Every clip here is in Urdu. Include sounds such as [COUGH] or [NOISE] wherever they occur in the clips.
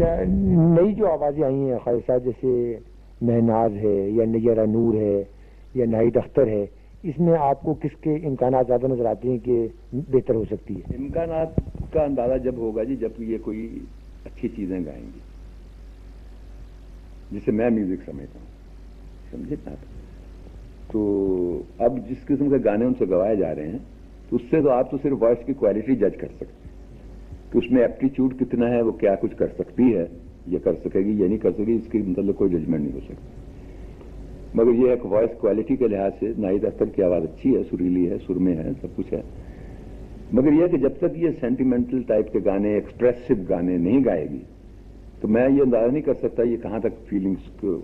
نئی جو آوازیں آئی ہیں خالد صاحب جیسے مہناز ہے، یا نیرہ نور ہے، یا ناہید اختر ہے، اس میں آپ کو کس کے امکانات زیادہ نظر آتے ہیں کہ بہتر ہو سکتی ہے؟ امکانات کا اندازہ جب ہوگا جی جب یہ کوئی اچھی چیزیں گائیں گی، جسے میں میوزک سمجھتا ہوں۔ سمجھے نا تو اب جس قسم کے گانے ان سے گوائے جا رہے ہیں، تو اس سے تو آپ تو صرف وائس کی کوالٹی جج کر سکتے ہیں۔ کہ اس میں ایپٹیچیوڈ کتنا ہے، وہ کیا کچھ کر سکتی ہے یہ کر سکے گی یہ نہیں کر سکے گی، اس کے مطلب کوئی ججمنٹ نہیں ہو سکتی مگر یہ ایک وائس کوالٹی کے لحاظ سے ناہید اختر کی آواز اچھی ہے، سریلی ہے، سر میں ہے، سب کچھ ہے۔ مگر یہ کہ جب تک یہ سینٹیمنٹل ٹائپ کے گانے ایکسپریسو گانے نہیں گائے گی، تو میں یہ اندازہ نہیں کر سکتا یہ کہاں تک فیلنگس کو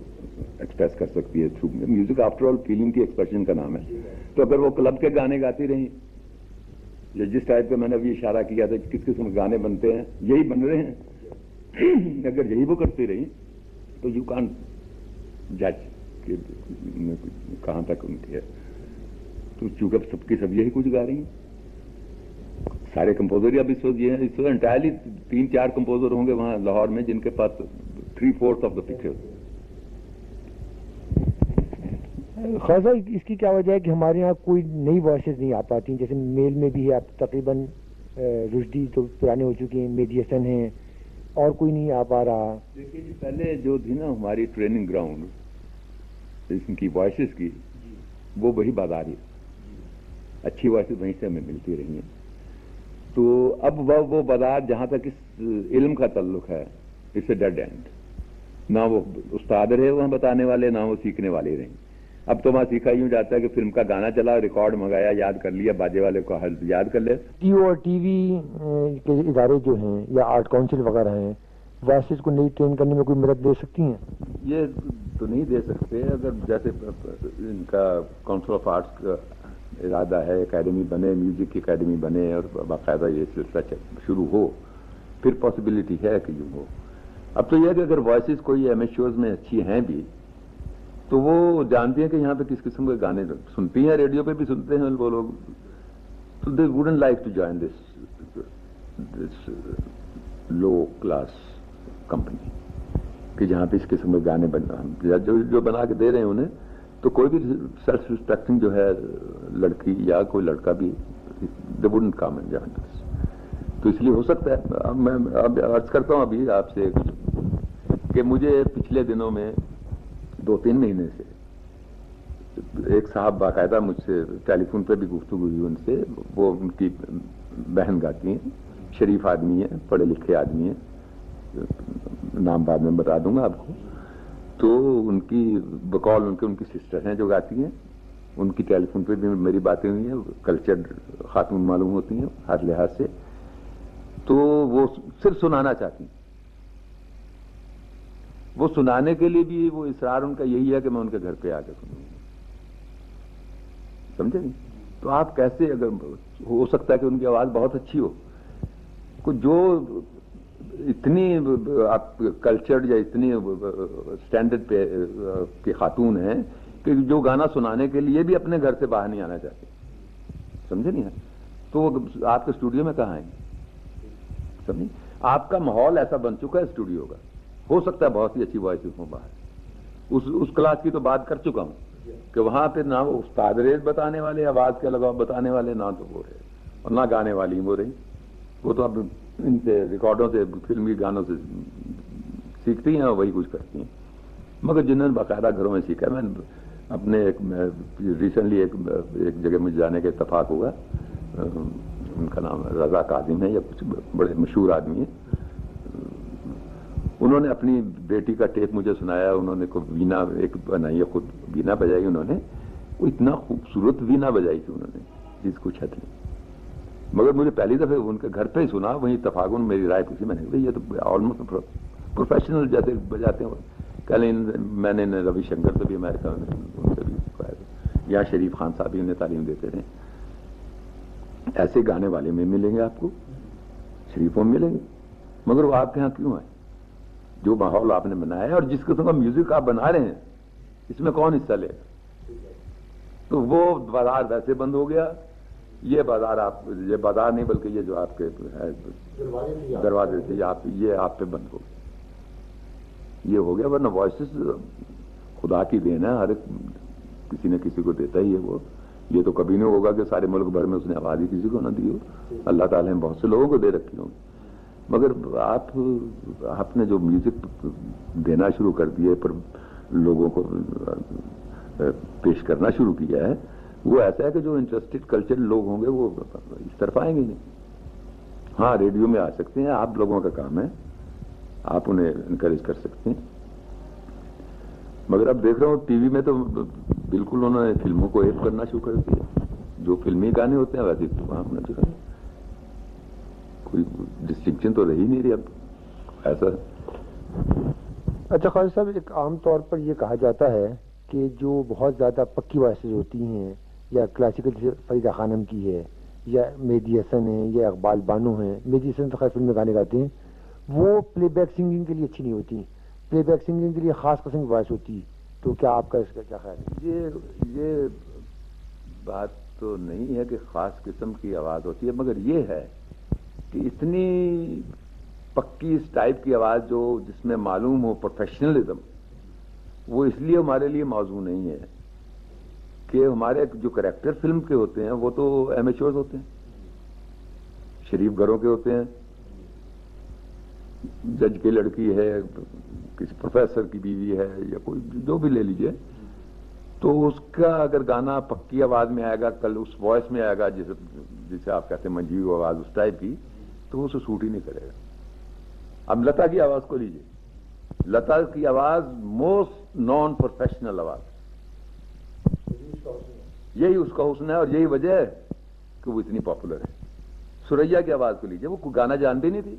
ایکسپریس کر سکتی ہے۔ Through music after all feeling کی ایکسپریشن کا نام ہے۔ تو اگر وہ کلب کے گانے گاتی رہیں یا جس ٹائپ پہ میں نے ابھی اشارہ کیا تھا کہ کس قسم کے گانے بنتے ہیں، یہی بن رہے ہیں۔ [CLEARS THROAT] اگر یہی وہ کرتی رہی، تو یو کان جج کہ کہاں تک ان کی ہے تو چونکہ سب کی سب یہی کچھ گا رہی ہیں۔ سارے کمپوزر اب اس وقت یہ ہیں۔ اس وقت انٹائرلی تین چار کمپوزر ہوں گے وہاں لاہور میں جن کے پاس three fourth of the picture خاصا اس کی کیا وجہ ہے کہ ہمارے یہاں کوئی نئی وائسز نہیں آ پاتی جیسے میل میں بھی ہے، اب تقریباً رشدی تو پرانے ہو چکے ہیں میڈی حسن ہیں، اور کوئی نہیں آ پا رہا۔ دیکھیے جی پہلے جو تھی نا ہماری ٹریننگ گراؤنڈ، اس کی وائسز کی، وہ وہی بازار اچھی وائسز وہیں سے ہمیں ملتی رہی ہیں۔ تو اب وہ بازار جہاں تک اس علم کا تعلق ہے، اس سے ڈیڈ اینڈ۔ نہ وہ استاد رہے وہاں بتانے والے، نہ وہ سیکھنے والے رہیں۔ اب تو وہاں سیکھا یوں جاتا ہے کہ فلم کا گانا چلا ریکارڈ منگایا یاد کر لیا باجے والے کو یاد کر لے ٹی او اور ٹی وی کے ادارے جو ہیں یا آرٹ کاؤنسل وغیرہ ہیں وائسز کو نئی ٹرین کرنے میں کوئی مدد دے سکتی ہیں؟ یہ تو نہیں دے سکتے۔ اگر جیسے ان کا کاؤنسل آف آرٹس کا ارادہ ہے اکیڈمی بنے میوزک کی اکیڈمی بنے اور باقاعدہ یہ سلسلہ شروع ہو پھر پاسبلٹی ہے کہ یوں ہو۔ اب تو یہ کہ اگر وائسز کوئی ایم ایس شوز میں اچھی ہیں بھی تو وہ جانتی ہیں کہ یہاں پہ کس قسم کے گانے سنتی ہیں، ریڈیو پہ بھی سنتے ہیں وہ لوگ۔ They wouldn't like to join this this low class company کہ جہاں پہ اس قسم کے گانے جو بنا کے دے رہے ہیں انہیں، تو کوئی بھی سیلف ریسپیکٹنگ جو ہے، لڑکی یا کوئی لڑکا بھی دے ووڈن کام جوائن دس تو اس لیے ہو سکتا ہے۔ میں عرض کرتا ہوں ابھی آپ سے کہ مجھے پچھلے دنوں میں دو تین مہینے سے۔ ایک صاحب باقاعدہ مجھ سے ٹیلی فون پہ بھی گفتگو ہوئی ان سے، وہ ان کی بہن گاتی ہیں۔ شریف آدمی ہیں، پڑھے لکھے آدمی ہیں۔ نام بعد میں بتا دوں گا آپ کو۔ تو ان کی بقول ان کے، ان کی سسٹر ہیں جو گاتی ہیں۔ ان کی ٹیلی فون پہ بھی میری باتیں ہوئی ہیں۔ کلچر خاتون معلوم ہوتی ہیں ہر لحاظ سے۔ تو وہ صرف سنانا چاہتی ہیں۔ وہ سنانے کے لیے بھی وہ اصرار ان کا یہی ہے کہ میں ان کے گھر پہ آ کے سنوں۔ سمجھے نہیں؟ تو آپ کیسے اگر ہو سکتا ہے کہ ان کی آواز بہت اچھی ہو؟ جو اتنی آپ کلچر یا اتنی اسٹینڈرڈ پہ کی خاتون ہیں کہ جو گانا سنانے کے لیے بھی اپنے گھر سے باہر نہیں آنا چاہتے۔ سمجھے نہیں؟ تو وہ آپ کے اسٹوڈیو میں کہاں آئیں گے؟ سمجھے؟ آپ کا ماحول ایسا بن چکا ہے اسٹوڈیو کا۔ ہو سکتا ہے بہت ہی اچھی وائسز ہوں باہر۔ اس اس کلاس کی تو بات کر چکا ہوں کہ وہاں پہ نہ وہ استاد ریز بتانے والے، آواز کے لگاؤ بتانے والے نہ تو وہ رہے اور نہ گانے والی وہ رہی وہ تو اب ان سے ریکارڈوں سے فلمی گانوں سے سیکھتی ہیں اور وہی کچھ کرتی ہیں۔ مگر جنہوں نے باقاعدہ گھروں میں سیکھا میں اپنے ایک ریسنٹلی ایک ایک جگہ مجھے جانے کا اتفاق ہوا۔ ان کا نام رضا قادم ہے یا کچھ بڑے مشہور آدمی ہیں۔ انہوں نے اپنی بیٹی کا ٹیپ مجھے سنایا، انہوں نے کو وینا ایک بنائی خود وینا بجائی انہوں نے۔ وہ اتنا خوبصورت وینا بجائی تھی انہوں نے، جس کو چھت نہیں مگر مجھے پہلی دفعہ ان کے گھر پہ ہی سنا، وہیں اتفاق میری رائے پوچھی، میں نے یہ تو آلموسٹ پروفیشنل جیسے بجاتے ہیں۔ کل میں نے روی شنکر سے بھی امیرکا میں ان سے بھی سکھایا یا شریف خان صاحب بھی انہیں تعلیم دیتے تھے ایسے گانے والے میں ملیں گے آپ کو، شریفوں میں ملیں گے۔ مگر وہ آپ کے یہاں کیوں آئے؟ جو ماحول آپ نے بنایا ہے اور جس قسم کا میوزک آپ بنا رہے ہیں اس میں کون حصہ لے؟ تو وہ بازار ویسے بند ہو گیا۔ یہ بازار آپ یہ بازار نہیں بلکہ یہ جو آپ کے دروازے تھے یہ آپ پہ بند ہو۔ گیا یہ ہو گیا ورنہ وائسز خدا کی دین ہے ہر ایک کسی نہ کسی کو دیتا ہی ہے وہ۔ یہ تو کبھی نہیں ہوگا کہ سارے ملک بھر میں اس نے آبادی کسی کو نہ دی ہو۔ اللہ تعالیٰ نے بہت سے لوگوں کو دے رکھی ہوگی مگر آپ آپ نے جو میوزک دینا شروع کر دیے پر لوگوں کو پیش کرنا شروع کیا ہے، وہ ایسا ہے کہ جو انٹرسٹڈ کلچر لوگ ہوں گے وہ اس طرف آئیں گے۔ نہیں ہاں ریڈیو میں آ سکتے ہیں، آپ لوگوں کا کام ہے۔ آپ انہیں انکریج کر سکتے ہیں۔ مگر اب دیکھ رہا ہوں، ٹی وی میں تو بالکل انہوں نے فلموں کو ایپ کرنا شروع کر دیا۔ جو فلمی گانے ہوتے ہیں، ویسے وہاں ہونا چاہیے کوئی ڈسٹنکشن تو رہی نہیں رہی اب ایسا۔ اچھا خالد صاحب ایک عام طور پر یہ کہا جاتا ہے کہ جو بہت زیادہ پکی وائسز ہوتی ہیں یا کلاسیکل فریدہ خانم کی ہے یا میدی حسن ہے یا اقبال بانو ہیں میدی حسن تو خیر فلم میں گانے گاتے ہیں وہ پلے بیک سنگنگ کے لیے اچھی نہیں ہوتی۔ پلے بیک سنگنگ کے لیے خاص قسم کی وائس ہوتی تو کیا آپ کا اس کا کیا خیال ہے؟ یہ یہ بات تو نہیں ہے کہ خاص قسم کی آواز ہوتی ہے مگر یہ ہے کہ اتنی پکی اس ٹائپ کی آواز جو جس میں معلوم ہو پروفیشنلزم وہ اس لیے ہمارے لیے موضوع نہیں ہے کہ ہمارے جو کریکٹر فلم کے ہوتے ہیں، وہ تو ایمیچورز ہوتے ہیں، شریف گھروں کے ہوتے ہیں، جج کی لڑکی ہے، کسی پروفیسر کی بیوی ہے یا کوئی جو بھی لے لیجیے، تو اس کا اگر گانا پکی آواز میں آئے گا، کل اس وائس میں آئے گا، جسے جسے آپ کہتے ہیں منجیو آواز، اس ٹائپ کی تو اسے سوٹ ہی نہیں کرے گا۔ اب لتا کی آواز کو لیجیے لتا کی آواز موسٹ نان پروفیشنل آواز۔ یہی اس کا حسن ہے اور یہی وجہ ہے کہ وہ اتنی پاپولر ہے۔ سوریا کی آواز کو لیجیے وہ کوئی گانا جانتی نہیں تھی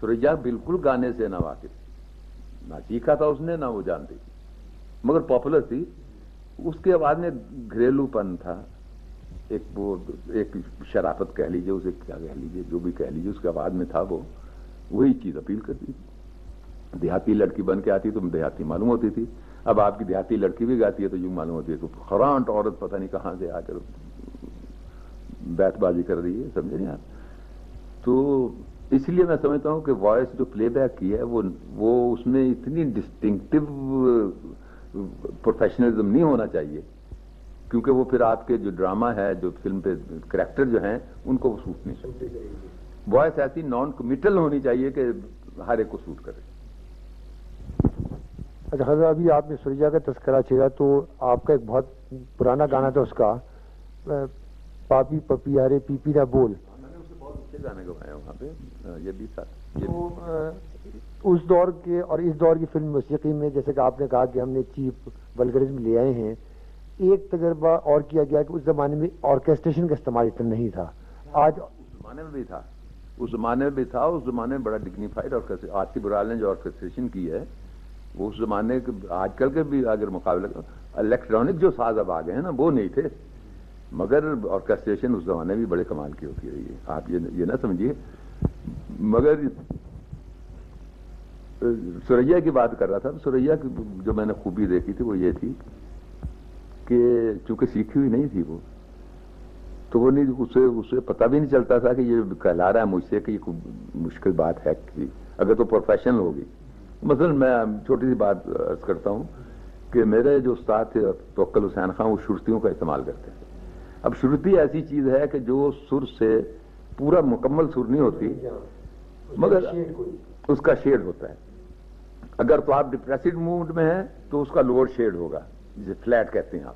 سوریا بالکل گانے سے نہ واقف نہ سیکھا تھا اس نے، نہ وہ جانتی مگر پاپولر تھی۔ اس کے آواز میں گھریلو پن تھا۔ ایک وہ ایک شرافت کہہ لیجیے اسے کیا کہہ لیجیے جو بھی کہہ لیجیے اس کے آواز میں تھا وہ۔ وہی چیز اپیل کرتی تھی۔ دیہاتی لڑکی بن کے آتی تو دیہاتی معلوم ہوتی تھی۔ اب آپ کی دیہاتی لڑکی بھی گاتی ہے تو یوں معلوم ہوتی ہے تو خرانٹ عورت پتہ نہیں کہاں سے آ کر بیت بازی کر رہی ہے، سمجھے نہیں آپ؟ تو اس لیے میں سمجھتا ہوں کہ وائس جو پلے بیک کی ہے، وہ وہ اس میں اتنی ڈسٹنکٹیو پروفیشنلزم نہیں ہونا چاہیے۔ کیونکہ وہ پھر آپ کے جو ڈرامہ ہے جو فلم پہ کریکٹر جو ہیں ان کو وہ سوٹ نہیں سکتے وائس ایسی نان کمیٹل ہونی چاہیے کہ ہر ایک کو سوٹ کرے۔ اچھا حضرت ابھی آپ نے سورجا کا تذکرہ چھیڑا تو آپ کا ایک بہت پرانا گانا تھا اس کا۔ پاپی پپی ہرے پی پی نہ بول۔ گانے گوائے وہاں پہ۔ یہ بھی اس دور کے اور اس دور کی فلم موسیقی میں جیسے کہ آپ نے کہا کہ ہم نے چیپ ولگرزم لے آئے ہیں ایک تجربہ اور کیا گیا کہ اس زمانے میں آرکیسٹریشن کا استعمال اتنا نہیں تھا۔ آج زمانے میں بھی تھا۔ اس زمانے میں بھی تھا۔ اس زمانے میں بڑا ڈگنیفائڈ اور برال نے جو آرکیسٹریشن کی ہے۔ وہ اس زمانے کے آج کل کے بھی اگر مقابلہ الیکٹرانک جو ساز اب آ گئے ہیں نا وہ نہیں تھے۔ مگر آرکیسٹریشن اس زمانے بھی بڑے کمال کی ہوتی رہی ہے۔ آپ یہ نہ سمجھیے۔ مگر سوریا کی بات کر رہا تھا۔ سوریا کی جو میں نے خوبی دیکھی تھی وہ یہ تھی کہ چونکہ سیکھی ہوئی نہیں تھی وہ، تو وہ نہیں، اسے اسے پتہ بھی نہیں چلتا تھا کہ یہ کہلا رہا ہے مجھ سے کہ یہ مشکل بات ہے کہ اگر تو پروفیشنل ہوگی۔ مثلا میں چھوٹی سی بات عرض کرتا ہوں کہ میرے جو استاد تھے، توکل حسین خان، وہ شرطیوں کا استعمال کرتے تھے۔ اب شرطی ایسی چیز ہے کہ جو سر سے پورا مکمل سر نہیں ہوتی، مگر اس کا شیڈ ہوتا ہے۔ اگر تو آپ ڈپریسڈ موڈ میں ہیں، تو اس کا لوور شیڈ ہوگا۔ جسے فلیٹ کہتے ہیں آپ۔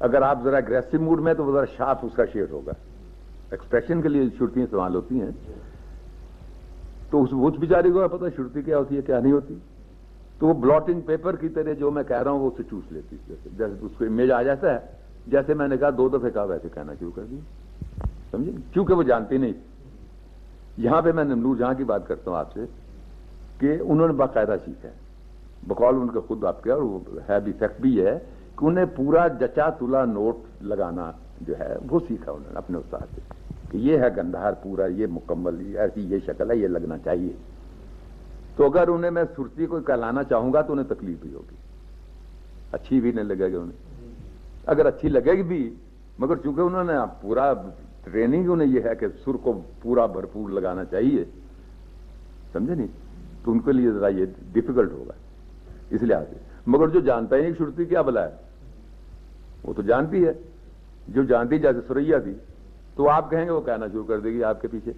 اگر آپ ذرا اگریسو موڈ میں تو وہ ذرا شارپ اس کا شیڈ ہوگا۔ ایکسپریشن کے لیے شرطیاں استعمال ہوتی ہیں۔ تو اس بیچاری کو پتا شرطی کیا ہوتی ہے کیا نہیں ہوتی۔ تو وہ بلاٹنگ پیپر کی طرح جو میں کہہ رہا ہوں، وہ اسے چوس لیتی جیسے اس کو امیج آ جاتا ہے، جیسے میں نے کہا دو دفعہ کہا، ویسے کہنا شروع کر دی سمجھے؟ کیونکہ وہ جانتی نہیں۔ یہاں پہ میں نمنور جہاں کی بات کرتا ہوں آپ سے، کہ انہوں نے باقاعدہ سیکھا ہے۔ بقول ان کا خود آپ کے اور ہے بھی فیکٹ بھی ہے کہ انہیں پورا جچا تلا نوٹ لگانا جو ہے وہ سیکھا انہوں نے اپنے استاد سے کہ یہ ہے گندھار پورا، یہ مکمل ایسی یہ شکل ہے، یہ لگنا چاہیے۔ تو اگر انہیں میں سرتی کو کہلانا چاہوں گا تو انہیں تکلیف بھی ہوگی۔ اچھی بھی نہیں لگے گی انہیں۔ اگر اچھی لگے گی بھی، مگر چونکہ انہوں نے پورا ٹریننگ انہیں یہ ہے کہ سر کو پورا بھرپور لگانا چاہیے، سمجھے نہیں؟ تو ان کے لیے ذرا یہ ڈیفیکلٹ ہوگا۔ اس لحاظ سے۔ مگر جو جانتا ہی نہیں شرتی کیا بلا ہے۔ وہ تو جانتی ہے۔ جو جانتی جیسے سریا تھی، تو آپ کہیں گے وہ کہنا شروع کر دے گی آپ کے پیچھے۔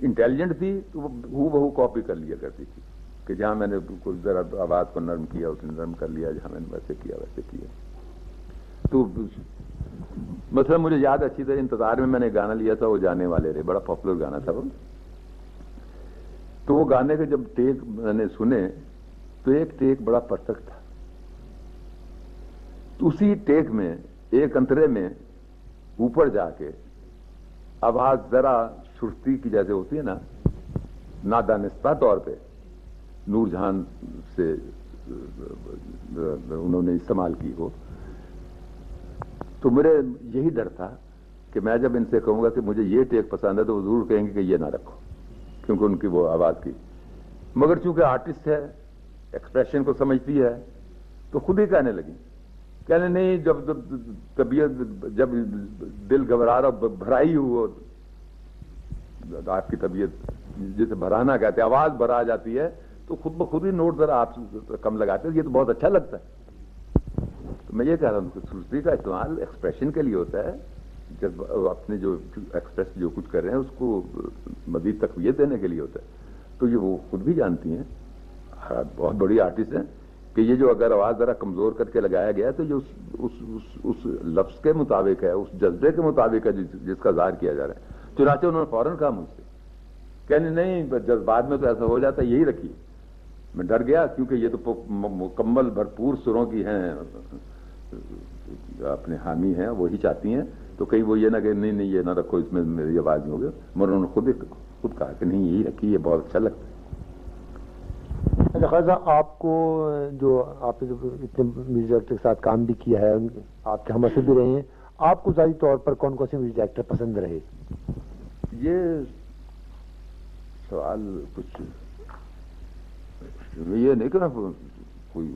انٹیلیجنٹ تھی تو وہ بہو کاپی کر لیا کرتی تھی کہ جہاں میں نے کچھ ذرا آواز کو نرم کیا اسے نرم کر لیا، جہاں میں نے ویسے کیا ویسے کیا۔ تو مطلب مجھے یاد اچھی طرح انتظار میں میں نے گانا لیا تھا، وہ جانے والے رہے بڑا پاپولر گانا تھا وہ۔ تو وہ گانے کے جب ٹیک میں نے سنے تو ایک ٹیک بڑا پرفیکٹ تھا۔ تو اسی ٹیک میں، ایک انترے میں اوپر جا کے آواز ذرا سرتی کی جیسے ہوتی ہے نا، نادانستہ طور پہ نور جہان سے، انہوں نے استعمال کی ہو۔ تو میرے یہی ڈر تھا کہ میں جب ان سے کہوں گا کہ مجھے یہ ٹیک پسند ہے تو وہ ضرور کہیں گے کہ یہ نہ رکھو، کیونکہ ان کی وہ آواز کی مگر چونکہ آرٹسٹ ہے ایکسپریشن کو سمجھتی ہے، تو خود ہی کہنے لگی۔ کہنے نہیں، جب طبیعت، جب دل گھبرا رہا بھرائی ہو، آپ کی طبیعت جسے بھرانا کہتے ہیں، آواز بھرا جاتی ہے، تو خود بخود ہی نوٹ ذرا آپ کم لگاتے ہیں، یہ تو بہت اچھا لگتا ہے۔ تو میں یہ کہہ رہا ہوں کہ کا استعمال ایکسپریشن کے لیے ہوتا ہے۔ جب اپنے جو ایکسپریس جو کچھ کر رہے ہیں، اس کو مزید تقویت دینے کے لیے ہوتا ہے۔ تو یہ وہ خود بھی جانتی ہیں۔ ہاں، بہت بڑی آرٹسٹ ہیں کہ یہ جو اگر آواز ذرا کمزور کر کے لگایا گیا تو جو اس اس, اس, اس لفظ کے مطابق ہے اس جذبے کے مطابق ہے جس کا ظاہر کیا جا رہا ہے۔ چنانچہ انہوں نے فوراً کہا مجھ سے کہنے نہیں جذبات میں تو ایسا ہو جاتا یہی رکھیے۔ میں ڈر گیا کیونکہ یہ تو مکمل بھرپور سروں کی ہیں اپنے حامی ہیں وہی چاہتی ہیں۔ تو کہیں وہ یہ نہ کہ نہیں نہیں یہ نہ رکھو اس میں میری آواز نہیں ہوگی۔ مگر انہوں نے خود خود کہا کہ نہیں یہی رکھی یہ بہت اچھا لگتا ہے۔ اچھا خاصا آپ کو جو آپ نے اتنے میوزک ڈائریکٹر کے ساتھ کام بھی کیا ہے، آپ کے ہم اثر بھی رہے ہیں، آپ کو ذاتی طور پر کون کون سے میوزک ڈائریکٹر پسند رہے؟ یہ سوال کچھ یہ نہیں کہ کوئی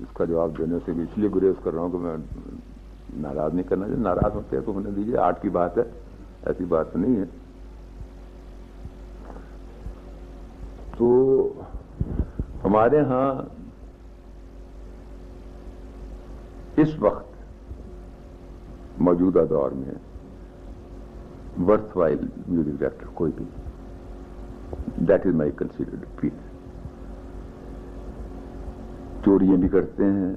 اس کا جواب دینے سے بھی اس لیے گریز کر رہا ہوں کہ میں ناراض نہیں کرنا چاہیے ناراض ہوتے ہیں تو انہیں دیجیے آرٹ کی بات ہے، ایسی بات نہیں ہے۔ تو ہمارے ہاں اس وقت موجودہ دور میں ورتھ وائل میوزک ڈائریکٹر کوئی بھی دیٹ از مائی کنسیڈرڈ فیل چوریاں بھی کرتے ہیں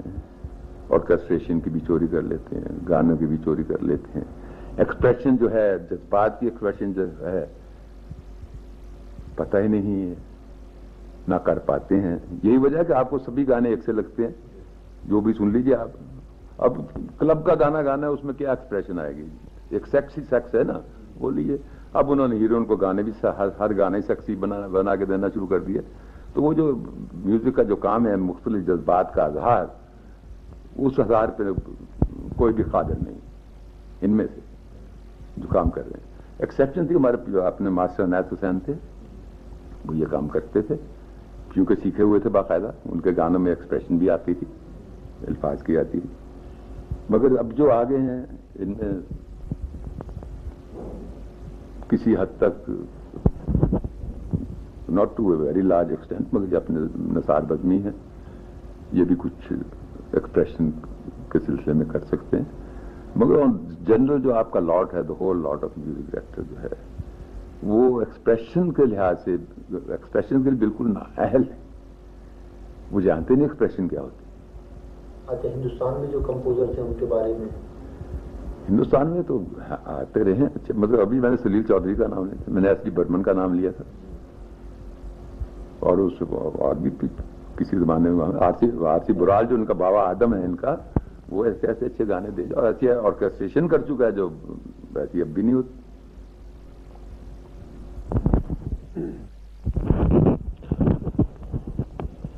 آرکسٹریشن کی بھی چوری کر لیتے ہیں، گانوں کی بھی چوری کر لیتے ہیں۔ ایکسپریشن جو ہے، جذبات کی ایکسپریشن جو ہے، پتہ ہی نہیں ہے۔ نہ کر پاتے ہیں۔ یہی وجہ ہے کہ آپ کو سبھی گانے ایک سے لگتے ہیں۔ جو بھی سن لیجیے آپ۔ اب کلب کا گانا گانا ہے، اس میں کیا ایکسپریشن آئے گی؟ ایک سیکسی سیکس ہے نا۔ وہ لیجیے اب انہوں نے ہیروئن کو گانے بھی ہر گانے سیکسی بنا بنا کے دینا شروع کر دیے۔ تو وہ جو میوزک کا جو کام ہے، مختلف جذبات کا اظہار، اس ہزار پہ کوئی بھی قادر نہیں۔ ان میں سے جو کام کر رہے ہیں۔ ایکسیپشن تھی ہمارے اپنے ماسٹر نیت حسین تھے، وہ یہ کام کرتے تھے۔ کیونکہ سیکھے ہوئے تھے باقاعدہ، ان کے گانوں میں ایکسپریشن بھی آتی تھی، الفاظ کی آتی تھی۔ مگر اب جو آگے ہیں، ان میں کسی حد تک not to a very large extent مگر جو اپنے نثار بدمی ہے یہ بھی کچھ ایکسپریشن کے سلسلے میں کر سکتے ہیں۔ مگر جنرل جو آپ کا لاٹ ہے the whole lot of music director جو ہے وہ ایکسپریشن کے لحاظ سے ایکسپریشن کے لیے بالکل اہل ہے۔ وہ جانتے نہیں ایکسپریشن کیا ہوتی اچھا ہندوستان میں جو کمپوزر تھے ان کے بارے میں؟ ہندوستان میں تو آتے رہے اچھا مطلب ابھی میں نے سلیل چودھری کا نام لیا میں نے ایس ڈی برمن کا نام لیا تھا۔ اور اس اور بھی کسی زمانے میں آرسی آرسی برال جو ان کا بابا آدم ہے ان کا وہ ایسے ایسے اچھے گانے دے اور ایسے آرکسٹریشن کر چکا ہے جو ویسی اب بھی نہیں ہوتی۔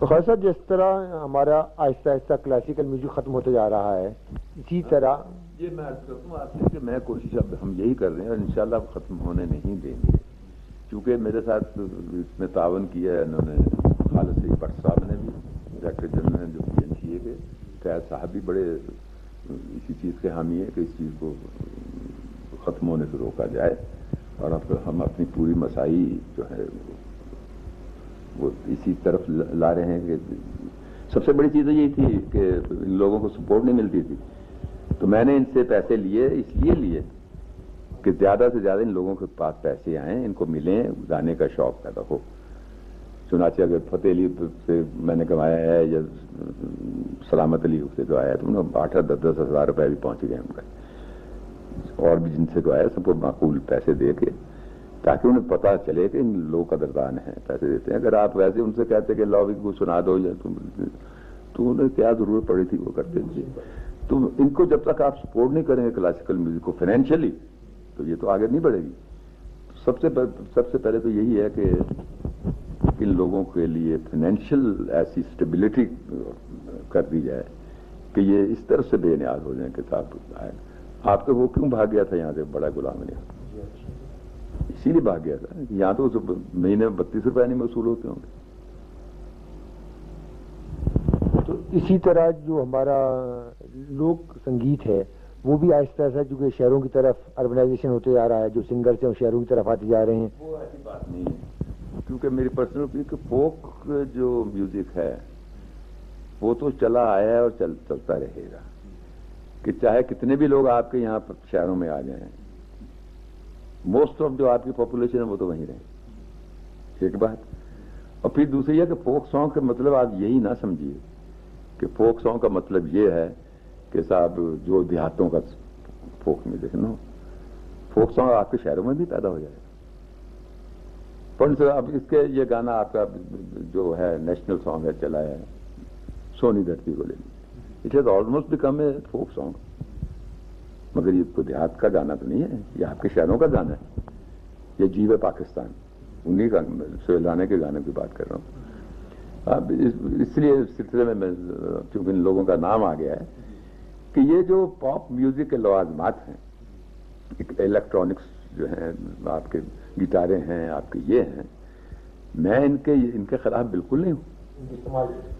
خاصا جس طرح ہمارا آہستہ آہستہ کلاسیکل میوزک ختم ہوتا جا رہا ہے، اسی طرح یہ میں کرتا ہوں، آپ سے کہ میں کوشش اب ہم یہی کر رہے ہیں اور انشاءاللہ ختم ہونے نہیں دیں گے۔ کیونکہ میرے ساتھ اس میں تعاون کیا ہے، انہوں نے خالد سی بٹ صاحب نے بھی ڈائریکٹر جنرل ہیں جو پی این سی اے کے قید صاحب بھی بڑے اسی چیز کے حامی ہیں کہ اس چیز کو ختم ہونے سے روکا جائے۔ اور اب ہم اپنی پوری مسائی جو ہے وہ اسی طرف لا رہے ہیں کہ سب سے بڑی چیز یہی تھی کہ ان لوگوں کو سپورٹ نہیں ملتی تھی۔ تو میں نے ان سے پیسے لیے، اس لیے لیے کہ زیادہ سے زیادہ ان لوگوں کے پاس پیسے آئیں، ان کو ملیں گانے کا شوق پیدا ہو۔ چنانچہ اگر فتح علی سے میں نے کمایا ہے یا سلامت علی سے جو آیا تو انہوں آٹھ دس دس ہزار روپے بھی پہنچ گئے ان کا اور بھی جن سے جو آیا سب کو معقول پیسے دے کے، تاکہ انہیں پتا چلے کہ ان لوگ قدردان ہیں، پیسے دیتے ہیں۔ اگر آپ ویسے ان سے کہتے کہ لاوی کو سنا دو یا تم، تو انہیں کیا ضرورت پڑی تھی وہ کرتے تھے؟ تو ان کو جب تک آپ سپورٹ نہیں کریں گے کلاسیکل میوزک کو فائنینشلی تو یہ تو آگے نہیں بڑھے گی۔ سب سے سب سے پہلے تو یہی ہے کہ ان لوگوں کے لیے فائنینشیل ایسی اسٹیبلٹی کر دی جائے کہ یہ اس طرح سے بے نیاز ہو جائیں کہ صاحب آئے۔ آپ تو وہ کیوں بھاگ گیا تھا یہاں سے؟ بڑا غلام نہیں اسی لیے بھاگ گیا تھا۔ یہاں تو مہینے میں بتیس روپئے نہیں موصول ہوتے ہوں گے۔ تو اسی طرح جو ہمارا لوک سنگیت ہے وہ بھی آہستہ آہستہ چونکہ شہروں کی طرف اربنائزیشن ہوتے جا رہا ہے جو سنگرس ہیں شہروں کی طرف آتے جا رہے ہیں۔ وہ ایسی بات نہیں ہے۔ کیونکہ میری پرسنل اوپین کہ فوک جو میوزک ہے وہ تو چلا آیا ہے اور چل چلتا رہے گا۔ کہ چاہے کتنے بھی لوگ آپ کے یہاں شہروں میں آ جائیں موسٹ آف جو آپ کی پاپولیشن ہے وہ تو وہیں رہے۔ ایک بات۔ اور پھر دوسری یہ کہ فوک سانگ کا مطلب آپ یہی نہ سمجھیے کہ فوک سانگ کا مطلب یہ ہے کہ صاحب جو دیہاتوں کا فوک میں دیکھنا فوک سانگ آپ کے شہروں میں بھی پیدا ہو جائے۔ گا اب اس کے یہ گانا آپ کا جو ہے نیشنل سانگ ہے چلا ہے۔ سونی دھرتی کو لے لی it has almost become a folk song مگر یہ کوئی دیہات کا گانا تو نہیں ہے یہ آپ کے شہروں کا گانا ہے یہ جیو ہے پاکستان انہیں کا سہلانے کے گانے کی بات کر رہا ہوں اب اس لیے اس سلسلے میں میں چونکہ ان لوگوں کا نام آ گیا ہے کہ یہ جو پاپ میوزک کے لوازمات ہیں الیکٹرانکس جو ہیں آپ کے گٹاریں ہیں آپ کے یہ ہیں میں ان کے ان کے خلاف بالکل نہیں ہوں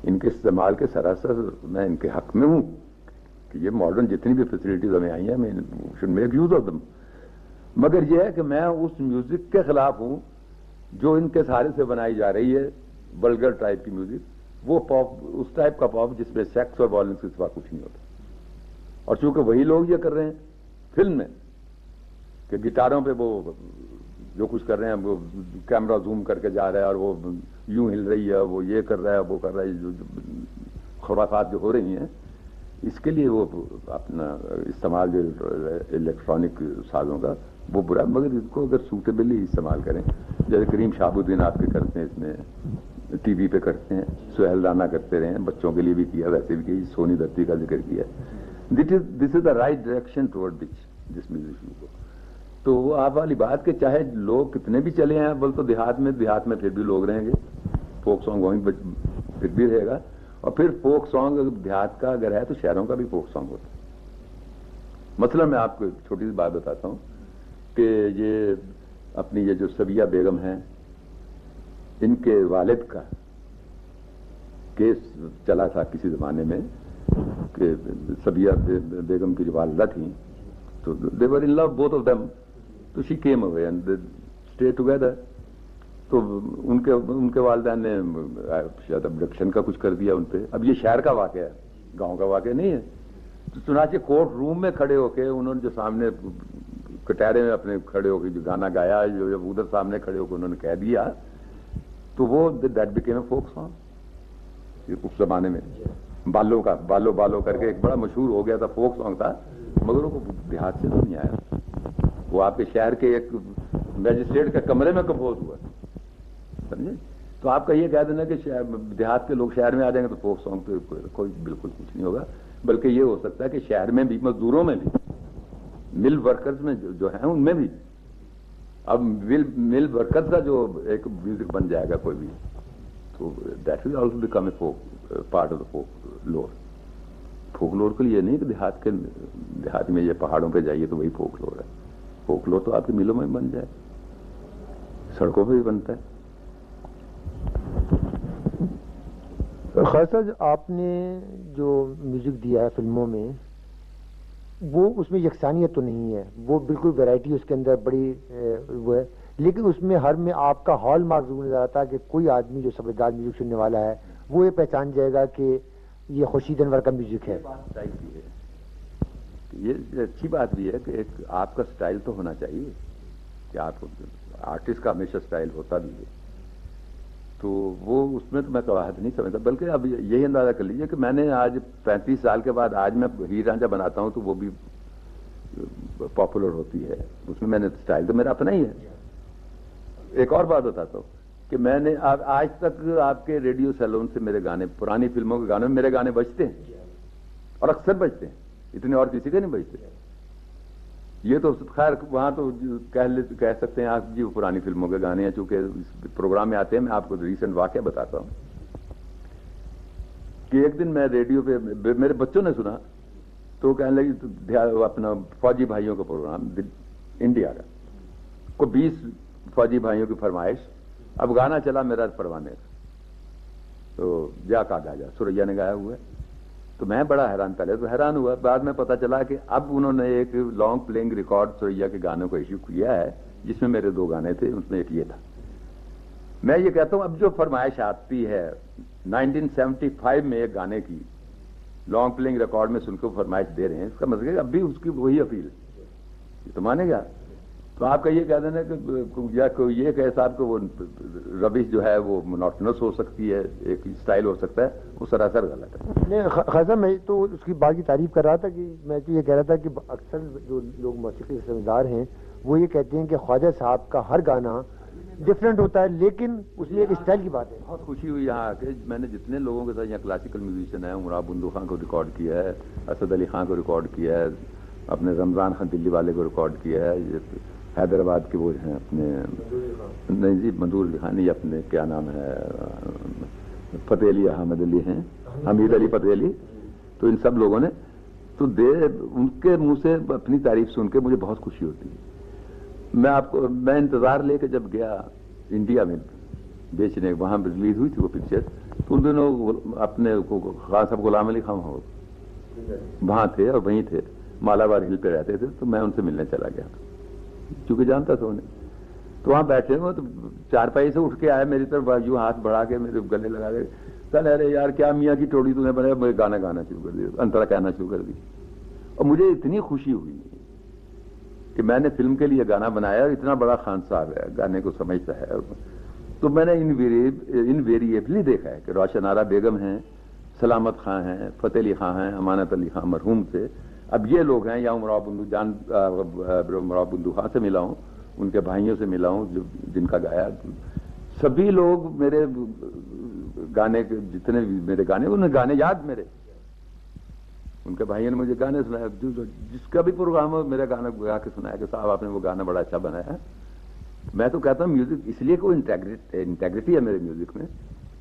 ان کے استعمال کے سراسر میں ان کے حق میں ہوں کہ یہ ماڈرن جتنی بھی فیسلٹیز ہمیں آئی ہیں میں should make use of them مگر یہ ہے کہ میں اس میوزک کے خلاف ہوں جو ان کے سہارے سے بنائی جا رہی ہے بلگر ٹائپ کی میوزک وہ پاپ اس ٹائپ کا پاپ جس میں سیکس اور وائلنس کے سوا کچھ نہیں ہوتا۔ اور چونکہ وہی لوگ یہ کر رہے ہیں فلم میں کہ گٹاروں پہ وہ جو کچھ کر رہے ہیں، وہ کیمرہ زوم کر کے جا رہا ہے اور وہ یوں ہل رہی ہے، وہ یہ کر رہا ہے، وہ کر رہا ہے، جو خرافات جو ہو رہی ہیں، اس کے لیے وہ اپنا استعمال جو الیکٹرانک سازوں کا، وہ برا مگر اس کو اگر سوٹیبلی استعمال کریں، جیسے کریم شاہب الدین آپ کے کرتے ہیں، اس میں ٹی وی پہ کرتے ہیں، سہیل رانا کرتے رہے ہیں، بچوں کے لیے بھی کیا، ویسے بھی کیا، سونی دتی کا ذکر کیا۔ This is this is the right direction ٹوڈ this this music کو تو وہ آپ والی بات کہ چاہے لوگ کتنے بھی چلے ہیں بول تو دیہات میں دیہات میں پھر بھی لوگ رہیں گے۔ فوک سانگ وہیں پھر بھی رہے گا۔ اور پھر فوک سانگ دیہات کا اگر ہے تو شہروں کا بھی فوک سانگ ہوتا ہے۔ مثلا میں آپ کو ایک چھوٹی سی بات بتاتا ہوں کہ یہ اپنی یہ جو سبیہ بیگم ہیں، ان کے والد کا کیس چلا تھا کسی زمانے میں کہ سبیہ بیگم کی جو والدہ تھیں، تو دیور ان لو بوتھ آف دم تو she came away and stay together تو ان کے ان کے والدین نے شاید ابڈکشن کا کچھ کر دیا ان پہ. اب یہ شہر کا واقعہ ہے، گاؤں کا واقعہ نہیں ہے. تو چنانچہ کورٹ روم میں کھڑے ہو کے انہوں نے جو سامنے کٹہرے میں اپنے کھڑے ہو کے جو گانا گایا، جو جب ادھر سامنے کھڑے ہو کے انہوں نے کہہ دیا، تو وہ that became a folk song اس زمانے میں بالوں کا بالو بالو کر کے ایک بڑا مشہور ہو گیا تھا فوک سانگ تھا، مگر وہ دیہات سے تو نہیں آیا وہ آپ کے شہر کے ایک میجسٹریٹ کے کمرے میں کمپوز ہوا سمجھے؟ تو آپ کا یہ کہہ دینا کہ دیہات کے لوگ شہر میں آ جائیں گے تو فوک سانگ پہ کوئی بالکل کچھ نہیں ہوگا۔ بلکہ یہ ہو سکتا ہے کہ شہر میں بھی، مزدوروں میں بھی مل ورکرز میں جو ہیں، ان میں بھی۔ اب مل مل ورکرز کا جو ایک میوزک بن جائے گا کوئی بھی، تو that will also become a folk part of the folklore folklore کے لیے نہیں کہ دیہات کے دیہات میں یہ پہاڑوں پہ جائیے تو وہی فوک لور ہے۔ فوک لور تو آپ کی ملوں میں بن جائے۔ سڑکوں پہ بھی بنتا ہے۔ خاصا آپ نے جو میوزک دیا ہے فلموں میں وہ اس میں یکسانیت تو نہیں ہے۔ وہ بالکل ویرائٹی اس کے اندر بڑی وہ ہے۔ لیکن اس میں ہر میں آپ کا ہال مارک ضرور نظر آتا ہے کہ کوئی آدمی جو سمجھدار میوزک سننے والا ہے وہ یہ پہچان جائے گا کہ یہ خورشید انور کا میوزک ہے۔ یہ اچھی بات بھی ہے کہ ایک آپ کا سٹائل تو ہونا چاہیے کہ آپ آرٹسٹ کا ہمیشہ سٹائل ہوتا بھی ہے۔ تو وہ اس میں تو میں قواعد نہیں سمجھتا، بلکہ اب یہی اندازہ کر لیجیے کہ میں نے آج پینتیس سال کے بعد آج میں ہی رانجا بناتا ہوں تو وہ بھی پاپولر ہوتی ہے۔ اس میں میں نے سٹائل تو میرا اپنا ہی ہے۔ ایک اور بات بتاتا ہوں کہ میں نے آج تک آپ کے ریڈیو سیلون سے میرے گانے، پرانی فلموں کے گانے میں میرے گانے بجتے ہیں اور اکثر بجتے ہیں۔ اتنے اور کسی کے نہیں بجتے یہ تو خیر، وہاں تو کہہ سکتے ہیں آپ جی وہ پرانی فلموں کے گانے ہیں، چونکہ اس پروگرام میں آتے ہیں، میں آپ کو ریسنٹ واقعہ بتاتا ہوں کہ ایک دن میں ریڈیو پہ، میرے بچوں نے سنا تو کہنے لگی اپنا فوجی بھائیوں کا پروگرام، انڈیا کا۔ کو بیس فوجی بھائیوں کی فرمائش، اب گانا چلا، میرا پروانے کا تو جا کا گا جا سوریا نے گایا ہوا ہے۔ تو میں بڑا حیران پہلے تو حیران ہوا، بعد میں پتا چلا کہ اب انہوں نے ایک لانگ پلینگ ریکارڈ سوریا کے گانوں کو ایشو کیا ہے، جس میں میرے دو گانے تھے، اس میں ایک یہ تھا۔ میں یہ کہتا ہوں، اب جو فرمائش آتی ہے نائنٹین سیونٹی فائیو میں ایک گانے کی لانگ پلینگ ریکارڈ میں سن کے فرمائش دے رہے ہیں، اس کا مطلب اب بھی اس کی وہی اپیل ہے۔ تو مانے گا۔ تو آپ کا یہ کہہ دینا کہ یا یہ کہ صاحب کو وہ ربش جو ہے وہ منوٹنس ہو سکتی ہے ایک اسٹائل ہو سکتا ہے وہ سراسر غلط ہے۔ خاصا میں تو اس کی بات کی تعریف کر رہا تھا کہ میں تو یہ کہہ رہا تھا کہ اکثر جو لوگ موسیقی سمجھدار ہیں وہ یہ کہتے ہیں کہ خواجہ صاحب کا ہر گانا ڈفرینٹ ہوتا ہے لیکن اس میں ایک اسٹائل کی بات ہے۔ بہت خوشی ہوئی یہاں کہ میں نے جتنے لوگوں کے ساتھ یہاں کلاسیکل میوزیشین ہیں عمرہ بندو خان کو ریکارڈ کیا ہے اسد علی خان کو ریکارڈ کیا ہے اپنے رمضان خان دلی والے کو ریکارڈ کیا ہے حیدرآباد کے وہ ہیں اپنے نہیں جی مندور خانی اپنے کیا نام ہے فتح علی احمد علی ہیں، حمید علی فتح علی تو ان سب لوگوں نے تو دے، ان کے منہ سے اپنی تعریف سن کے مجھے بہت خوشی ہوتی ہے۔ میں آپ کو، میں انتظار لے کے جب گیا انڈیا میں بیچنے، وہاں ریلیز ہوئی تھی وہ پکچر، تو ان دنوں اپنے خان صاحب غلام علی خان ہو وہاں تھے اور وہیں تھے مالابار ہل پہ رہتے تھے، تو میں ان سے ملنے چلا گیا چونکہ جانتا تھا انہیں۔ تو وہاں بیٹھے ہوئے، تو چار پائی سے اٹھ کے آئے میری طرف یوں ہاتھ بڑھا کے میرے گلے لگا دے کل ارے یار، کیا میاں کی ٹوڑی تم نے بنے گانا گانا شروع کر دیا انترا کہنا شروع کر دی۔ اور مجھے اتنی خوشی ہوئی کہ میں نے فلم کے لیے گانا بنایا اور اتنا بڑا خان صاحب ہے، گانے کو سمجھتا ہے۔ تو میں نے انویریبلی دیکھا ہے کہ روشن آرا بیگم ہیں، سلامت خان ہیں، فتح علی خان ہیں، امانت علی خان مرحوم سے اب یہ لوگ ہیں، یا عمرا بندو جان عمرا بندو خان سے ملا ہوں، ان کے بھائیوں سے ملا ہوں، جو جن کا گایا۔ سبھی لوگ میرے گانے کے، جتنے بھی میرے گانے انہیں گانے یاد میرے۔ ان کے بھائیوں نے مجھے گانے سنایا جس کا بھی پروگرام ہو، میرا گانا گا کے سنایا کہ صاحب، آپ نے وہ گانا بڑا اچھا بنایا میں تو کہتا ہوں میوزک اس لیے کوئی انٹیگریٹی ہے میرے میوزک میں۔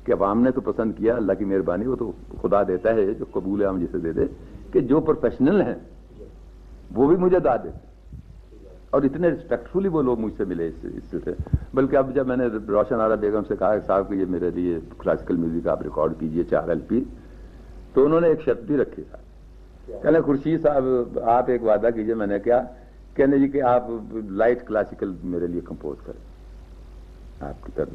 کہ عوام نے تو پسند کیا، اللہ کی مہربانی، وہ تو خدا دیتا ہے جو قبول ہے ہم جسے دے دے، کہ جو پروفیشنل ہیں، وہ بھی مجھے دا دیتے اور اتنے ریسپیکٹفلی وہ لوگ مجھ سے ملے اس سے۔ بلکہ اب جب میں نے روشن آرا بیگم سے کہا کہ صاحب کہ یہ میرے لیے کلاسیکل میوزک آپ ریکارڈ کیجیے چار ایل پی تو انہوں نے ایک شرط بھی رکھی تھا۔ کہنے خورشید صاحب، آپ ایک وعدہ کیجیے۔ میں نے کیا کہنے جی کہ آپ لائٹ کلاسیکل میرے لیے کمپوز کریں۔ آپ کی طرف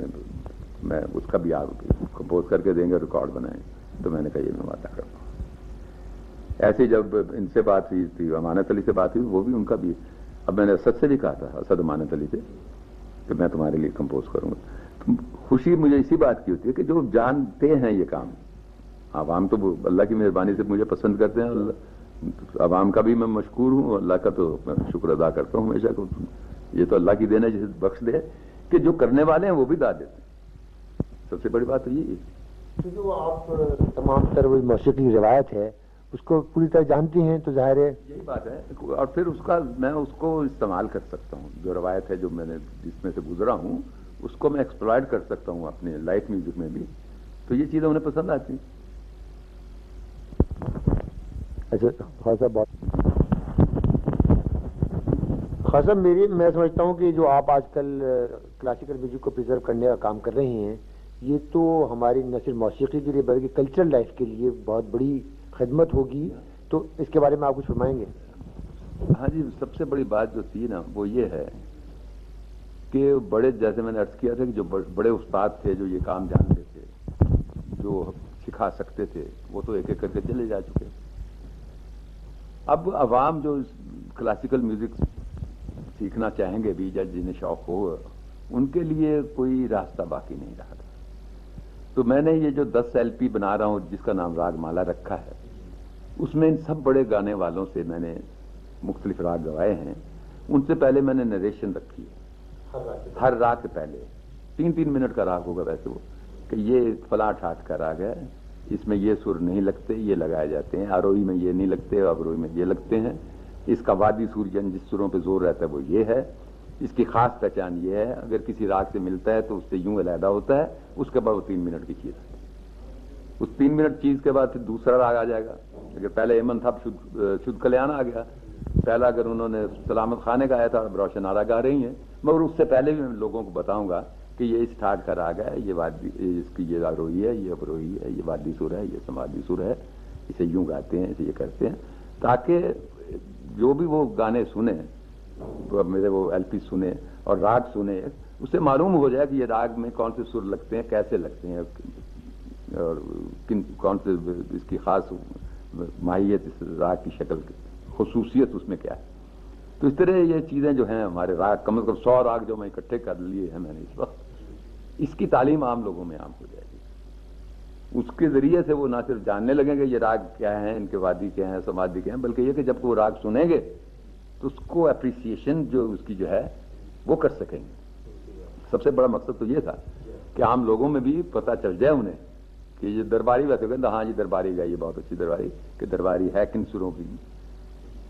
میں اس کا بھی آپ کمپوز کر کے دیں گے ریکارڈ بنائیں، تو میں نے کہا یہ میں وعدہ کرتا ہوں ایسی جب ان سے بات ہوئی تھی، امانت علی سے بات ہوئی، وہ بھی ان کا بھی۔ اب میں نے اسد سے بھی کہا تھا، اسد امانت علی سے، کہ میں تمہارے لیے کمپوز کروں گا۔ خوشی مجھے اسی بات کی ہوتی ہے کہ جو جانتے ہیں یہ کام، عوام تو اللہ کی مہربانی سے مجھے پسند کرتے ہیں اللہ عوام کا بھی میں مشکور ہوں اللہ کا تو میں شکر ادا کرتا ہوں ہمیشہ کو یہ تو اللہ کی دینا جسے بخش دے، کہ جو کرنے والے ہیں وہ بھی دا دیتے ہیں۔ سب سے بڑی بات تو یہی ہے۔ جو آپ تمام تر موسیقی روایت ہے اس کو پوری طرح جانتی ہیں تو ظاہر ہے یہی بات ہے۔ اور پھر اس کا میں اس کو استعمال کر سکتا ہوں۔ جو روایت ہے جو میں نے جس میں سے گزرا ہوں اس کو میں ایکسپلائڈ کر سکتا ہوں اپنے لائف میوزک میں بھی۔ تو یہ چیزیں انہیں پسند آتی اچھا خاصا بات خاصا میری میں سمجھتا ہوں کہ جو آپ آج کل کلاسیکل میوزک کو پرزرو کرنے کا کام کر رہے ہیں یہ تو ہماری نہ صرف موسیقی کے لیے بلکہ کلچرل لائف کے لیے بہت بڑی خدمت ہوگی۔ تو اس کے بارے میں آپ کچھ فرمائیں گے؟ ہاں جی سب سے بڑی بات جو تھی نا، وہ یہ ہے کہ بڑے، جیسے میں نے ارض کیا تھا کہ جو بڑے استاد تھے جو یہ کام جانتے تھے، جو سکھا سکتے تھے، وہ تو ایک ایک کر کے چلے جا چکے۔ اب عوام جو کلاسیکل میوزک سیکھنا چاہیں گے بھی جج جنہیں شوق ہو، ان کے لیے کوئی راستہ باقی نہیں رہا۔ تھا تو میں نے یہ جو دس ایل پی بنا رہا ہوں، جس کا نام راگ مالا رکھا ہے، اس میں ان سب بڑے گانے والوں سے میں نے مختلف راگ گوائے ہیں۔ ان سے پہلے میں نے نریشن رکھی۔ ہے ہر راگ کے پہلے۔ تین تین منٹ کا راگ ہوگا ویسے وہ، کہ یہ فلاں ٹھاٹ کا راگ ہے۔ اس میں یہ سر نہیں لگتے، یہ لگائے جاتے ہیں۔ آروئی میں یہ نہیں لگتے ابروئی میں یہ لگتے ہیں۔ اس کا وادی سورجن جس سروں پہ زور رہتا ہے وہ یہ ہے۔ اس کی خاص پہچان یہ ہے، اگر کسی راگ سے ملتا ہے تو اس سے یوں علیحدہ ہوتا ہے، اس کے بعد وہ تین منٹ کی چیز ہے۔ اس تین منٹ چیز کے بعد پھر دوسرا راگ آ جائے گا۔ اگر پہلے ایمن تھا شدھ کلیان آ گیا۔ پہلا اگر انہوں نے سلامت خانے گایا تھا اب روشن آرا گا رہی ہیں، مگر اس سے پہلے بھی میں لوگوں کو بتاؤں گا کہ یہ اس ٹھاٹ کا راگ ہے، یہ وادی، اس کی یہ روئی ہے، یہ ابروئی ہے، یہ وادی سر ہے، یہ سمادی سر ہے۔ اسے یوں گاتے ہیں، اسے یہ کرتے ہیں، تاکہ جو بھی وہ گانے سنیں میرے وہ ایل پی سنے اور راگ سنے، اسے معلوم ہو جائے کہ یہ راگ میں کون سے سر لگتے ہیں، کیسے لگتے ہیں، اور کن، کون سے اس کی خاص ماہیت، اس راگ کی شکل، خصوصیت اس میں کیا ہے؟ تو اس طرح یہ چیزیں جو ہیں ہمارے راگ، کم از کم سو راگ جو میں اکٹھے کر لیے ہیں میں نے اس وقت، اس کی تعلیم عام لوگوں میں عام ہو جائے گی۔ اس کے ذریعے سے وہ نہ صرف جاننے لگیں گے یہ راگ کیا ہیں، ان کے وادی کیا ہیں سمادی کیا ہیں، بلکہ یہ کہ جب وہ راگ سنیں گے تو اس کو اپریسیشن جو اس کی جو ہے، وہ کر سکیں گے۔ سب سے بڑا مقصد تو یہ تھا کہ عام لوگوں میں بھی پتہ چل جائے انہیں کہ یہ درباری ویسے کہتے ہاں جی درباری گئی یہ بہت اچھی درباری کہ درباری ہے کن سروں کی،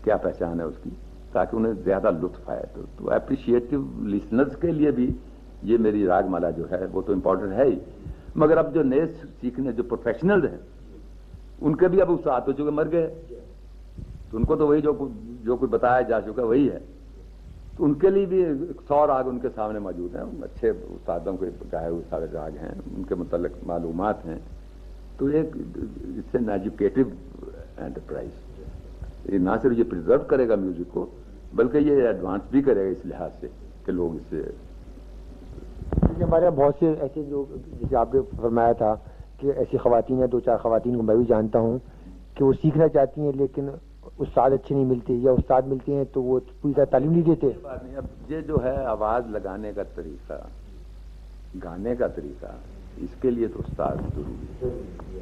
کیا پہچان ہے اس کی، تاکہ انہیں زیادہ لطف آئے۔ تو اپریشیٹو لسنرز کے لیے بھی یہ میری راگ مالا جو ہے، وہ تو امپورٹنٹ ہے ہی۔ مگر اب جو نئے سیکھنے جو پروفیشنل ہیں، ان کے بھی اب اس ہو چکے، مر گئے۔ ان کو تو وہی جو جو کچھ بتایا جا چکا وہی ہے۔ تو ان کے لیے بھی سو راگ ان کے سامنے موجود ہیں۔ اچھے استادوں کے گائے ہوئے سارے راگ ہیں، ان کے متعلق معلومات ہیں۔ تو ایک اٹس این ایجوکیٹو انٹرپرائز یہ نہ صرف یہ پرزرو کرے گا میوزک کو، بلکہ یہ ایڈوانس بھی کرے گا اس لحاظ سے کہ لوگ اس سے ہمارے یہاں بہت سے ایسے جو جیسے آپ نے فرمایا تھا کہ ایسی خواتین ہیں، دو چار خواتین کو میں بھی جانتا ہوں کہ وہ سیکھنا چاہتی ہیں، لیکن استاد اچھے نہیں ملتے یا استاد ملتے ہیں تو وہ پوری طرح تعلیم نہیں دیتے۔ اب یہ جو ہے آواز لگانے کا طریقہ، گانے کا طریقہ، اس کے لیے تو استاد ضروری ہے۔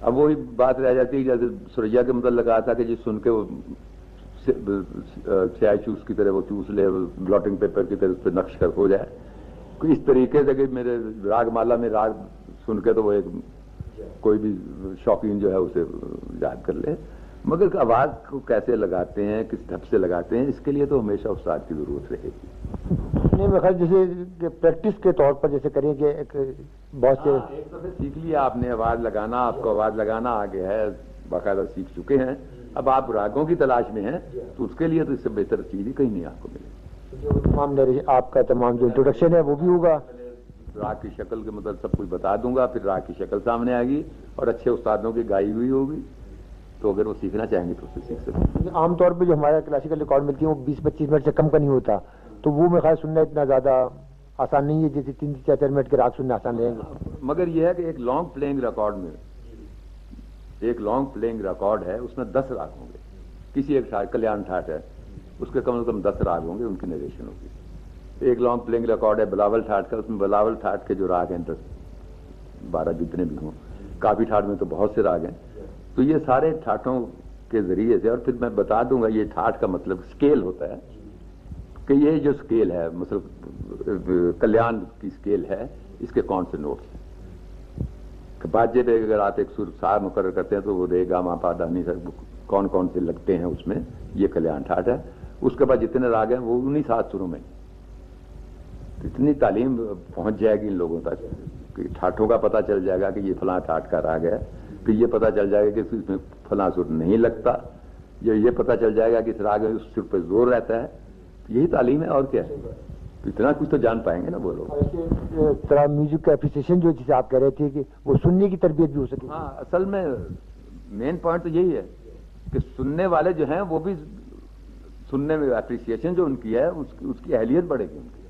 اب وہی بات رہ جاتی ہے، جیسے سریا کے مطلب متعلق کہا تھا کہ جی سن کے وہ سیاہ چوس کی طرح وہ چوس لے، بلاٹنگ پیپر کی طرح اس پہ نقش کر ہو جائے۔ اس طریقے سے کہ میرے راگ مالا میں راگ سن کے تو وہ ایک کوئی بھی شوقین جو ہے اسے یاد کر لے۔ مگر آواز کو کیسے لگاتے ہیں کس ڈھب سے لگاتے ہیں اس کے لیے تو ہمیشہ استاد کی ضرورت رہے گی۔ نہیں میں جیسے پریکٹس کے طور پر جیسے کریں کہ ایک بہت سے ہاں، سیکھ لیا آپ نے آواز لگانا آپ کو آواز لگانا آگے ہے باقاعدہ سیکھ چکے ہیں۔ اب آپ راگوں کی تلاش میں ہیں تو اس کے لیے تو اس سے بہتر چیز ہی کہیں نہیں آپ کو ملے۔ تمام آپ کا تمام جو انٹروڈکشن ہے وہ بھی ہوگا۔ راگ کی شکل کے مطلب سب کچھ بتا دوں گا پھر راگ کی شکل سامنے آئے گی اور اچھے استادوں کی گائی ہوئی ہوگی۔ تو اگر وہ سیکھنا چاہیں گے تو اس سے سیکھ سکتے ہیں۔ عام طور پہ جو ہمارا کلاسیکل ریکارڈ ملتی ہے وہ بیس پچیس منٹ سے کم کا نہیں ہوتا تو وہ میں خیال سننا اتنا زیادہ آسان نہیں ہے جیسے تین چار چار منٹ کے راگ سننا آسان رہیں گے۔ مگر یہ ہے کہ ایک لانگ پلینگ ریکارڈ میں ایک لانگ پلینگ ریکارڈ ہے اس میں دس راگ ہوں گے۔ کسی ایک کلیان ٹھاٹ ہے اس کے کم از کم دس راگ ہوں گے ان کی نریشن ہوگی۔ ایک لانگ پلینگ ریکارڈ ہے بلاول ٹھاٹ کا اس میں بلاول ٹھاٹ کے جو راگ ہیں دس بارہ جتنے بھی ہوں کافی ٹھاٹ میں تو بہت سے راگ ہیں۔ تو یہ سارے ٹھاٹوں کے ذریعے سے، اور پھر میں بتا دوں گا، یہ ٹھاٹ کا مطلب اسکیل ہوتا ہے کہ یہ جو اسکیل ہے مطلب کلیان کی اسکیل ہے، اس کے کون سے نوٹس ہیں؟ باجے پہ اگر آپ ایک سر سار مقرر کرتے ہیں تو وہ رے گا ماں پا دانی سر کون کون سے لگتے ہیں اس میں، یہ کلیان ٹھاٹ ہے۔ اس کے بعد جتنے راگ ہیں، وہ انہیں سات سروں میں۔ اتنی تعلیم پہنچ جائے گی ان لوگوں تک کہ ٹھاٹوں کا پتہ چل جائے گا کہ یہ فلاں ٹھاٹ کا راگ ہے۔ پھر یہ پتا چل جائے گا کہ اس میں فلاں سر نہیں لگتا یا یہ پتا چل جائے گا کہ اس راگ میں اس سر پہ زور رہتا ہے یہی تعلیم ہے اور کیا ہے؟ اتنا کچھ تو جان پائیں گے نا وہ لوگ۔ طرح میوزک کا اپریسیشن جو جسے آپ کہہ رہے تھے کہ وہ سننے کی تربیت بھی ہو سکے۔ ہاں اصل میں مین پوائنٹ تو یہی ہے کہ سننے والے جو ہیں وہ بھی سننے میں اپریسیشن جو ان کی ہے اس کی اہلیت بڑھے گی ان کی۔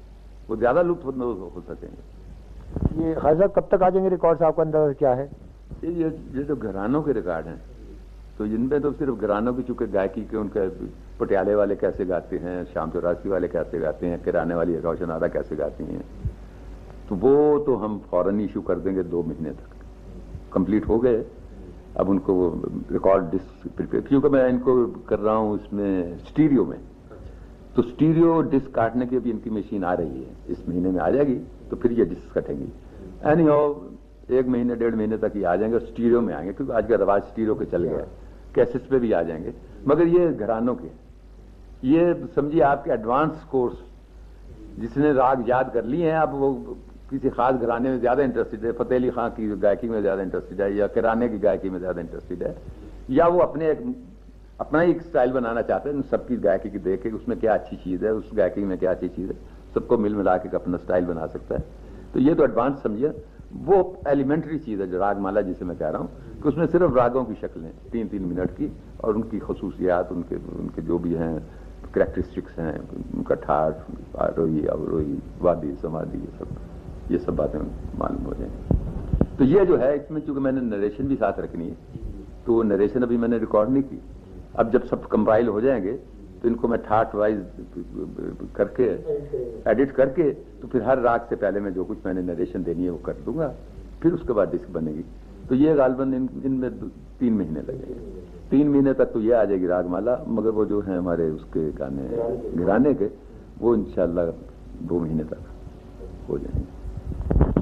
وہ زیادہ لطف اندوز ہو سکیں گے۔ یہ خاصا کب تک آ جائیں گے ریکارڈ آپ کا اندازہ کیا ہے؟ یہ یہ جو گھرانوں کے ریکارڈ ہیں، تو جن میں تو صرف گھرانوں کی، چونکہ گائکی کے ان کے پٹیالے والے کیسے گاتے ہیں، شام چوراسی والے کیسے گاتے ہیں کرانے والی روشن آدھا کیسے گاتی ہیں، تو وہ تو ہم فوراً ایشو کر دیں گے دو مہینے تک۔ کمپلیٹ ہو گئے۔ اب ان کو ریکارڈ ڈسک کیونکہ میں ان کو کر رہا ہوں اس میں اسٹیریو میں۔ تو اسٹیریو ڈسک کاٹنے کی بھی ان کی مشین آ رہی ہے۔ اس مہینے میں آ جائے گی، تو پھر یہ ڈسک کٹیں گی۔ اینی ہو ایک مہینے ڈیڑھ مہینے تک یہ آ جائیں گے اور اسٹیریو میں آئیں گے کیونکہ آج کا رواج اسٹیریو کے چل گیا کیسز پہ بھی آ جائیں گے۔ مگر یہ گھرانوں کے یہ سمجھیے آپ کے ایڈوانس کورس جس نے راگ یاد کر لی ہیں اب وہ کسی خاص گھرانے میں زیادہ انٹرسٹڈ ہے فتح علی خان کی گائکی میں زیادہ انٹرسٹڈ ہے یا کرانے کی گائکی میں زیادہ انٹرسٹڈ ہے یا وہ اپنے ایک اپنا ہی ایک اسٹائل بنانا چاہتے ہیں سب کی گائکی کی دیکھے اس میں کیا اچھی چیز ہے اس گائکی میں کیا اچھی چیز ہے سب کو مل ملا کے اپنا اسٹائل بنا سکتا ہے۔ تو یہ تو ایڈوانس سمجھیے۔ وہ ایلیمنٹری چیز ہے جو راگ مالا جسے میں کہہ رہا ہوں، کہ اس میں صرف راگوں کی شکلیں تین تین منٹ کی، اور ان کی خصوصیات، ان کے ان کے جو بھی ہیں کریکٹرسٹکس ہیں، ان کا ٹھاٹ روئی، اوروئی، وادی، سمادی، یہ سب یہ سب باتیں معلوم ہو جائیں۔ تو یہ جو ہے، اس میں چونکہ میں نے نریشن بھی ساتھ رکھنی ہے، تو وہ نریشن ابھی میں نے ریکارڈ نہیں کی۔ اب جب سب کمپائل ہو جائیں گے تو ان کو میں ٹھاٹ وائز کر کے ایڈٹ کر کے تو پھر ہر راگ سے پہلے میں جو کچھ میں نے نریشن دینی ہے وہ کر دوں گا، پھر اس کے بعد ڈسک بنے گی۔ تو یہ غالباً ان میں تین مہینے لگیں گے۔ تین مہینے تک تو یہ آ جائے گی راگ مالا، مگر وہ جو ہیں ہمارے اس کے گانے گرانے کے، وہ انشاءاللہ دو مہینے تک ہو جائیں گے۔